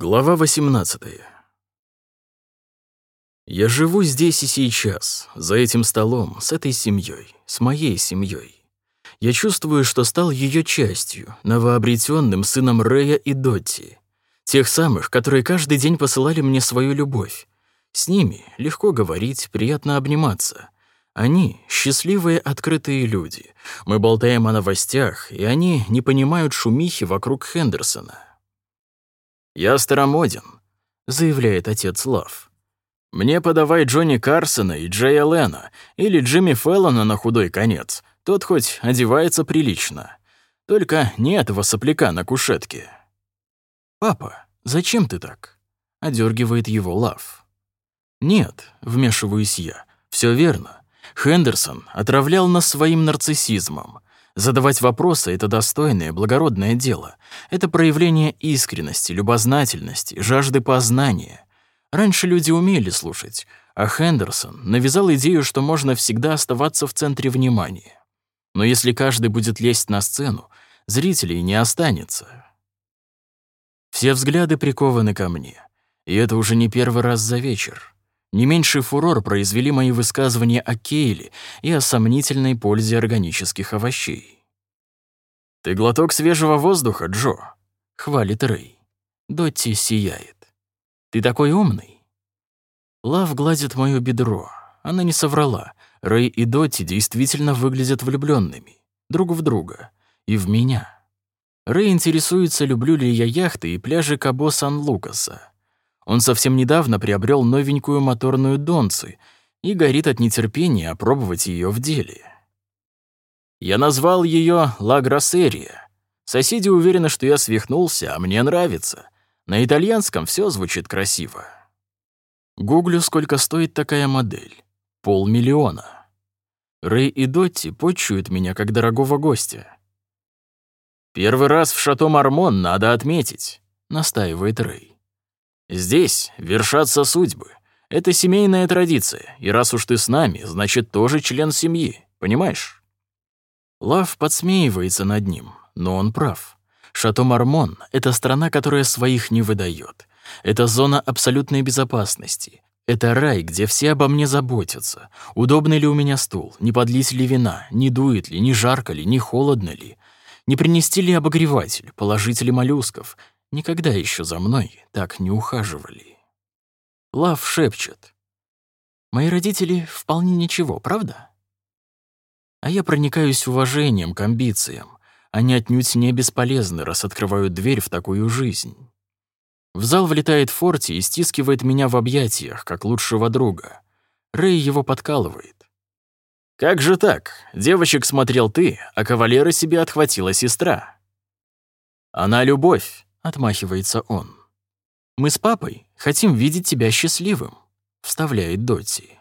Глава 18. Я живу здесь и сейчас, за этим столом, с этой семьей, с моей семьей. Я чувствую, что стал ее частью, новообретенным сыном Рэя и Дотти, тех самых, которые каждый день посылали мне свою любовь. С ними легко говорить, приятно обниматься. Они — счастливые, открытые люди. Мы болтаем о новостях, и они не понимают шумихи вокруг Хендерсона. «Я старомоден», — заявляет отец Лав. «Мне подавай Джонни Карсона и Джея Лена, или Джимми Феллона на худой конец. Тот хоть одевается прилично. Только не этого сопляка на кушетке». «Папа, зачем ты так?» — одергивает его Лав. «Нет», — вмешиваюсь я, — «всё верно. Хендерсон отравлял нас своим нарциссизмом. Задавать вопросы — это достойное, благородное дело. Это проявление искренности, любознательности, жажды познания. Раньше люди умели слушать, а Хендерсон навязал идею, что можно всегда оставаться в центре внимания. Но если каждый будет лезть на сцену, зрителей не останется. Все взгляды прикованы ко мне, и это уже не первый раз за вечер. Не меньший фурор произвели мои высказывания о Кейле и о сомнительной пользе органических овощей. «Ты глоток свежего воздуха, Джо», — хвалит Рэй. Дотти сияет. «Ты такой умный». Лав гладит моё бедро. Она не соврала. Рэй и Дотти действительно выглядят влюбленными друг в друга и в меня. Рэй интересуется, люблю ли я яхты и пляжи Кабо-Сан-Лукаса. Он совсем недавно приобрел новенькую моторную Донцы и горит от нетерпения опробовать ее в деле. Я назвал ее «Ла Гроссерия». Соседи уверены, что я свихнулся, а мне нравится. На итальянском все звучит красиво. Гуглю, сколько стоит такая модель. Полмиллиона. Рэй и Дотти почуют меня как дорогого гостя. «Первый раз в Шато Мармон надо отметить», — настаивает Рэй. Здесь вершатся судьбы. Это семейная традиция, и раз уж ты с нами, значит, тоже член семьи, понимаешь? Лав подсмеивается над ним, но он прав. Шато Мармон — это страна, которая своих не выдает. Это зона абсолютной безопасности. Это рай, где все обо мне заботятся. Удобный ли у меня стул, не подлить ли вина, не дует ли, не жарко ли, не холодно ли, не принести ли обогреватель, положить ли моллюсков, Никогда еще за мной так не ухаживали. Лав шепчет. Мои родители вполне ничего, правда? А я проникаюсь уважением к амбициям. Они отнюдь не бесполезны, раз открывают дверь в такую жизнь. В зал влетает Форти и стискивает меня в объятиях, как лучшего друга. Рэй его подкалывает. «Как же так? Девочек смотрел ты, а кавалера себе отхватила сестра». «Она любовь. — отмахивается он. «Мы с папой хотим видеть тебя счастливым», — вставляет Дотти.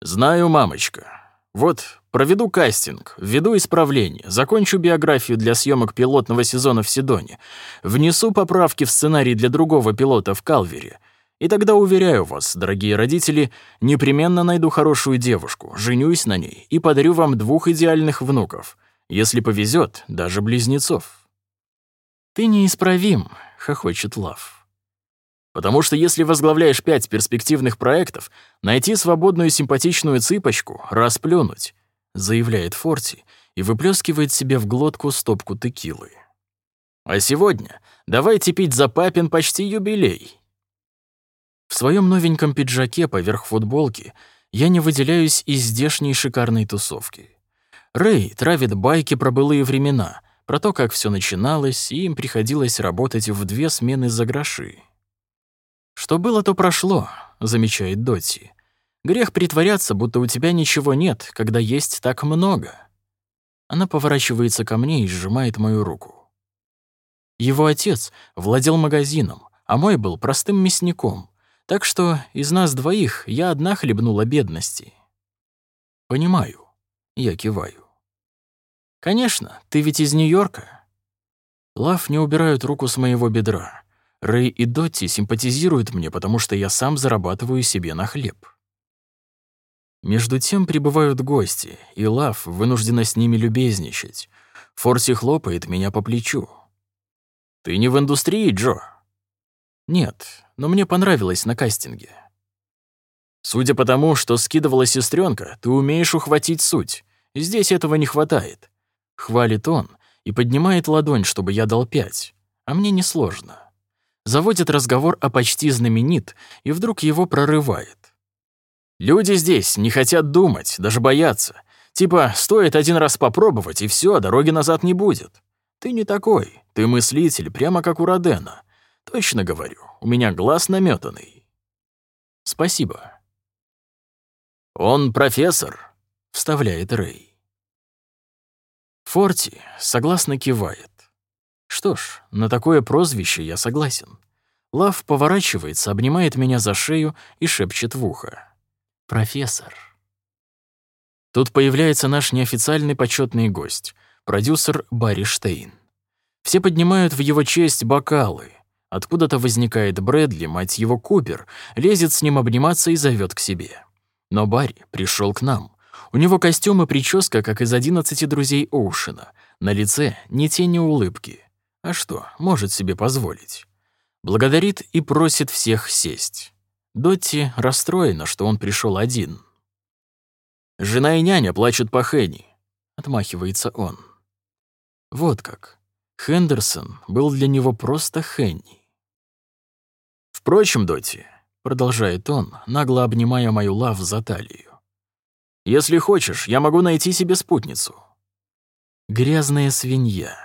«Знаю, мамочка. Вот, проведу кастинг, введу исправление, закончу биографию для съемок пилотного сезона в Сидоне, внесу поправки в сценарий для другого пилота в Калвере, и тогда, уверяю вас, дорогие родители, непременно найду хорошую девушку, женюсь на ней и подарю вам двух идеальных внуков. Если повезет, даже близнецов». «Ты неисправим», — хохочет Лав. «Потому что если возглавляешь пять перспективных проектов, найти свободную симпатичную цыпочку — расплюнуть», — заявляет Форти и выплескивает себе в глотку стопку текилы. «А сегодня давайте пить за папин почти юбилей». В своем новеньком пиджаке поверх футболки я не выделяюсь из здешней шикарной тусовки. Рэй травит байки про былые времена — про то, как все начиналось, и им приходилось работать в две смены за гроши. «Что было, то прошло», — замечает Дотти. «Грех притворяться, будто у тебя ничего нет, когда есть так много». Она поворачивается ко мне и сжимает мою руку. Его отец владел магазином, а мой был простым мясником, так что из нас двоих я одна хлебнула бедности. «Понимаю», — я киваю. «Конечно, ты ведь из Нью-Йорка». Лав не убирают руку с моего бедра. Рэй и Дотти симпатизируют мне, потому что я сам зарабатываю себе на хлеб. Между тем прибывают гости, и Лав вынуждена с ними любезничать. Форси хлопает меня по плечу. «Ты не в индустрии, Джо?» Нет, но мне понравилось на кастинге. Судя по тому, что скидывала сестренка, ты умеешь ухватить суть. Здесь этого не хватает. Хвалит он и поднимает ладонь, чтобы я дал пять. А мне несложно. Заводит разговор о почти знаменит, и вдруг его прорывает. Люди здесь не хотят думать, даже боятся. Типа, стоит один раз попробовать, и все, дороги назад не будет. Ты не такой, ты мыслитель, прямо как у Родена. Точно говорю, у меня глаз наметанный. Спасибо. Он профессор, вставляет Рэй. Форти согласно кивает. Что ж, на такое прозвище я согласен. Лав поворачивается, обнимает меня за шею и шепчет в ухо. «Профессор». Тут появляется наш неофициальный почетный гость, продюсер Барри Штейн. Все поднимают в его честь бокалы. Откуда-то возникает Брэдли, мать его Купер, лезет с ним обниматься и зовет к себе. Но Барри пришел к нам. У него костюм и прическа, как из одиннадцати друзей Оушена. На лице ни тени улыбки. А что, может себе позволить? Благодарит и просит всех сесть. Дотти расстроена, что он пришел один. «Жена и няня плачут по Хенни», — отмахивается он. Вот как. Хендерсон был для него просто Хенни. «Впрочем, Дотти», — продолжает он, нагло обнимая мою лав за талию, «если хочешь, я могу найти себе спутницу». Грязная свинья.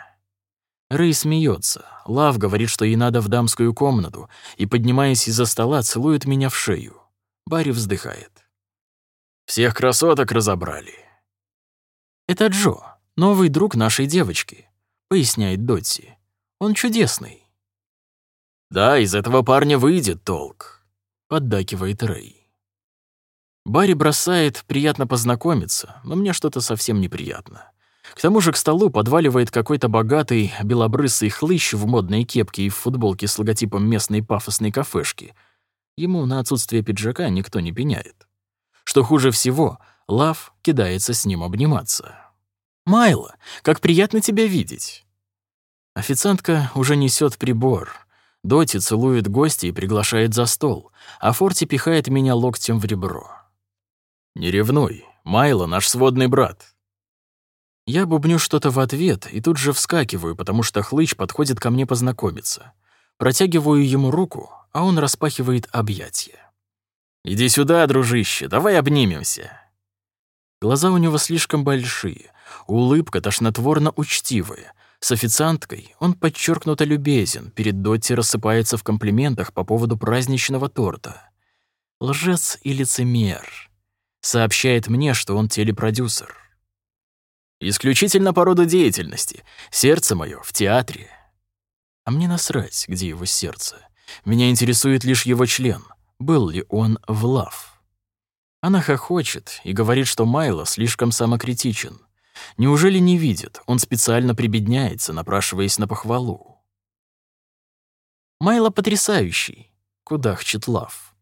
Рэй смеется. Лав говорит, что ей надо в дамскую комнату, и, поднимаясь из-за стола, целует меня в шею. Барри вздыхает. «Всех красоток разобрали». «Это Джо, новый друг нашей девочки», — поясняет Дотти. «Он чудесный». «Да, из этого парня выйдет толк», — поддакивает Рэй. Барри бросает «приятно познакомиться», но мне что-то совсем неприятно. К тому же к столу подваливает какой-то богатый белобрысый хлыщ в модной кепке и в футболке с логотипом местной пафосной кафешки. Ему на отсутствие пиджака никто не пеняет. Что хуже всего, Лав кидается с ним обниматься. «Майло, как приятно тебя видеть!» Официантка уже несет прибор. Доти целует гостя и приглашает за стол, а Форти пихает меня локтем в ребро. «Не ревнуй, Майло наш сводный брат», я бубню что-то в ответ и тут же вскакиваю, потому что хлыч подходит ко мне познакомиться. Протягиваю ему руку, а он распахивает объятия. «Иди сюда, дружище, давай обнимемся». Глаза у него слишком большие, улыбка тошнотворно учтивая. С официанткой он подчеркнуто любезен, перед Дотти рассыпается в комплиментах по поводу праздничного торта. Лжец и лицемер. Сообщает мне, что он телепродюсер. Исключительно по роду деятельности. Сердце мое в театре. А мне насрать, где его сердце. Меня интересует лишь его член. Был ли он в лав? Она хохочет и говорит, что Майло слишком самокритичен. Неужели не видит? Он специально прибедняется, напрашиваясь на похвалу. Майло потрясающий, кудахчет Лав.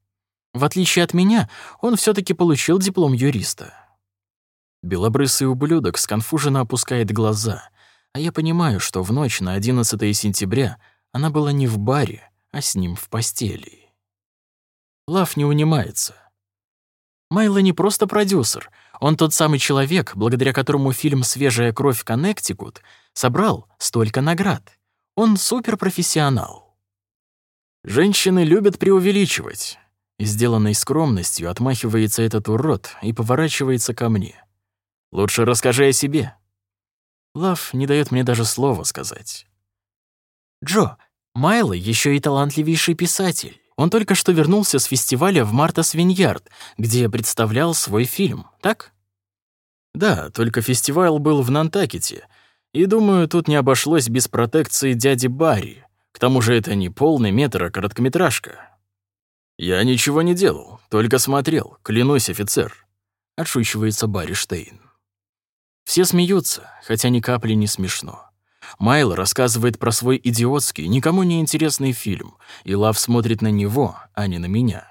В отличие от меня, он все таки получил диплом юриста. Белобрысый ублюдок сконфуженно опускает глаза, а я понимаю, что в ночь на 11 сентября она была не в баре, а с ним в постели. Лав не унимается. Майло не просто продюсер, он тот самый человек, благодаря которому фильм «Свежая кровь Коннектикут» собрал столько наград. Он суперпрофессионал. Женщины любят преувеличивать. Сделанной скромностью отмахивается этот урод и поворачивается ко мне. Лучше расскажи о себе». Лав не дает мне даже слова сказать. «Джо, Майло еще и талантливейший писатель. Он только что вернулся с фестиваля в Мартас Виньярд, где представлял свой фильм, так?» «Да, только фестиваль был в Нантакете, и, думаю, тут не обошлось без протекции дяди Барри. К тому же это не полный метр, а короткометражка». «Я ничего не делал, только смотрел, клянусь, офицер», — отшучивается Барри Штейн. Все смеются, хотя ни капли не смешно. Майл рассказывает про свой идиотский, никому не интересный фильм, и Лав смотрит на него, а не на меня.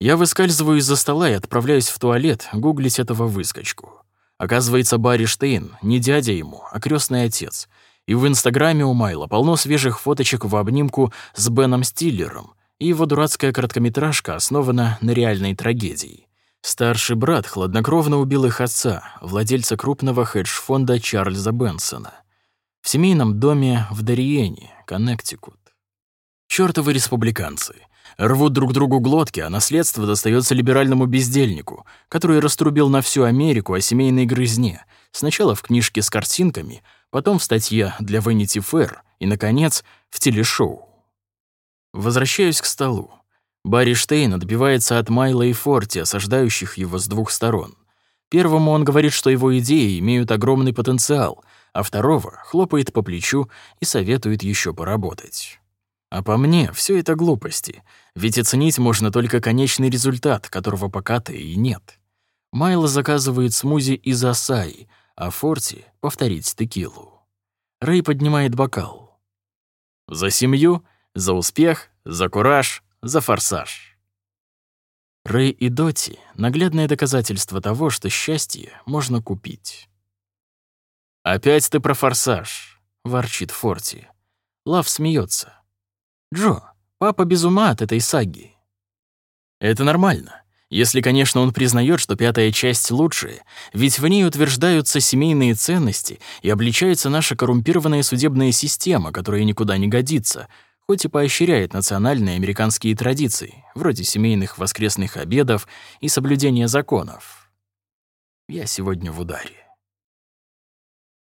Я выскальзываю из-за стола и отправляюсь в туалет гуглить этого выскочку. Оказывается, Барри Штейн не дядя ему, а крестный отец. И в Инстаграме у Майла полно свежих фоточек в обнимку с Беном Стиллером, и его дурацкая короткометражка основана на реальной трагедии. Старший брат хладнокровно убил их отца, владельца крупного хедж-фонда Чарльза Бенсона, в семейном доме в Дариене, Коннектикут. Чёртовы республиканцы. Рвут друг другу глотки, а наследство достается либеральному бездельнику, который раструбил на всю Америку о семейной грызне, сначала в книжке с картинками, потом в статье для Vanity Fair и, наконец, в телешоу. Возвращаюсь к столу. Барри Штейн отбивается от Майла и Форти, осаждающих его с двух сторон. Первому он говорит, что его идеи имеют огромный потенциал, а второго хлопает по плечу и советует еще поработать. А по мне, все это глупости, ведь оценить можно только конечный результат, которого пока-то и нет. Майло заказывает смузи из асаи, а Форти — повторить текилу. Рэй поднимает бокал. За семью, за успех, за кураж, за форсаж. Рэй и Доти — наглядное доказательство того, что счастье можно купить. «Опять ты про форсаж», — ворчит Форти. Лав смеется. «Джо, папа без ума от этой саги». Это нормально. Если, конечно, он признает, что пятая часть лучшая, ведь в ней утверждаются семейные ценности и обличается наша коррумпированная судебная система, которая никуда не годится, хоть и поощряет национальные американские традиции, вроде семейных воскресных обедов и соблюдения законов. Я сегодня в ударе.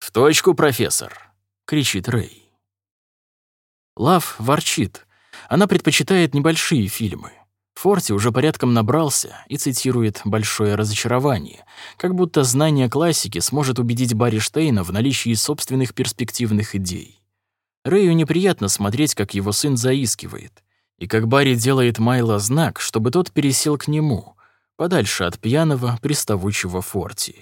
«В точку, профессор!» — кричит Рэй. Лав ворчит. Она предпочитает небольшие фильмы. Форти уже порядком набрался и цитирует «большое разочарование», как будто знание классики сможет убедить Барри Штейна в наличии собственных перспективных идей. Рэю неприятно смотреть, как его сын заискивает, и как Барри делает Майла знак, чтобы тот пересел к нему, подальше от пьяного, приставучего Форти.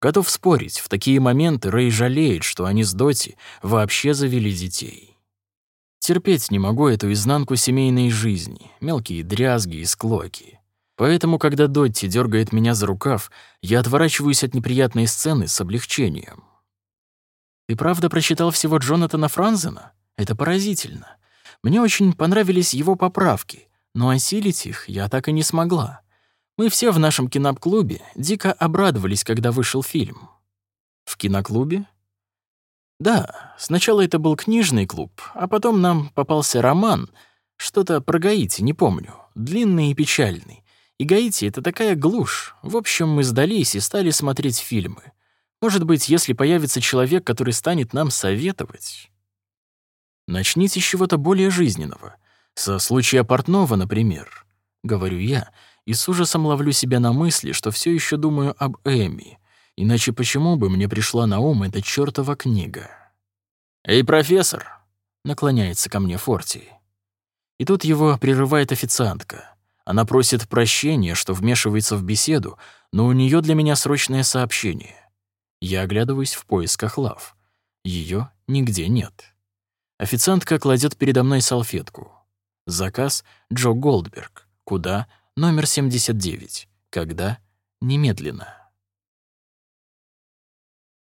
Готов спорить, в такие моменты Рэй жалеет, что они с Доти вообще завели детей. Терпеть не могу эту изнанку семейной жизни, мелкие дрязги и склоки. Поэтому, когда Дотти дергает меня за рукав, я отворачиваюсь от неприятной сцены с облегчением. «Ты правда прочитал всего Джонатана Франзена? Это поразительно. Мне очень понравились его поправки, но осилить их я так и не смогла. Мы все в нашем киноклубе дико обрадовались, когда вышел фильм». «В киноклубе?» Да, сначала это был книжный клуб, а потом нам попался роман, что-то про Гаити, не помню, длинный и печальный. И Гаити — это такая глушь. В общем, мы сдались и стали смотреть фильмы. Может быть, если появится человек, который станет нам советовать... Начните с чего-то более жизненного. Со случая Портнова, например. Говорю я, и с ужасом ловлю себя на мысли, что все еще думаю об Эми — Иначе почему бы мне пришла на ум эта чёртова книга? «Эй, профессор!» — наклоняется ко мне Форти. И тут его прерывает официантка. Она просит прощения, что вмешивается в беседу, но у нее для меня срочное сообщение. Я оглядываюсь в поисках лав. Ее нигде нет. Официантка кладет передо мной салфетку. Заказ Джо Голдберг. Куда? Номер 79. Когда? Немедленно.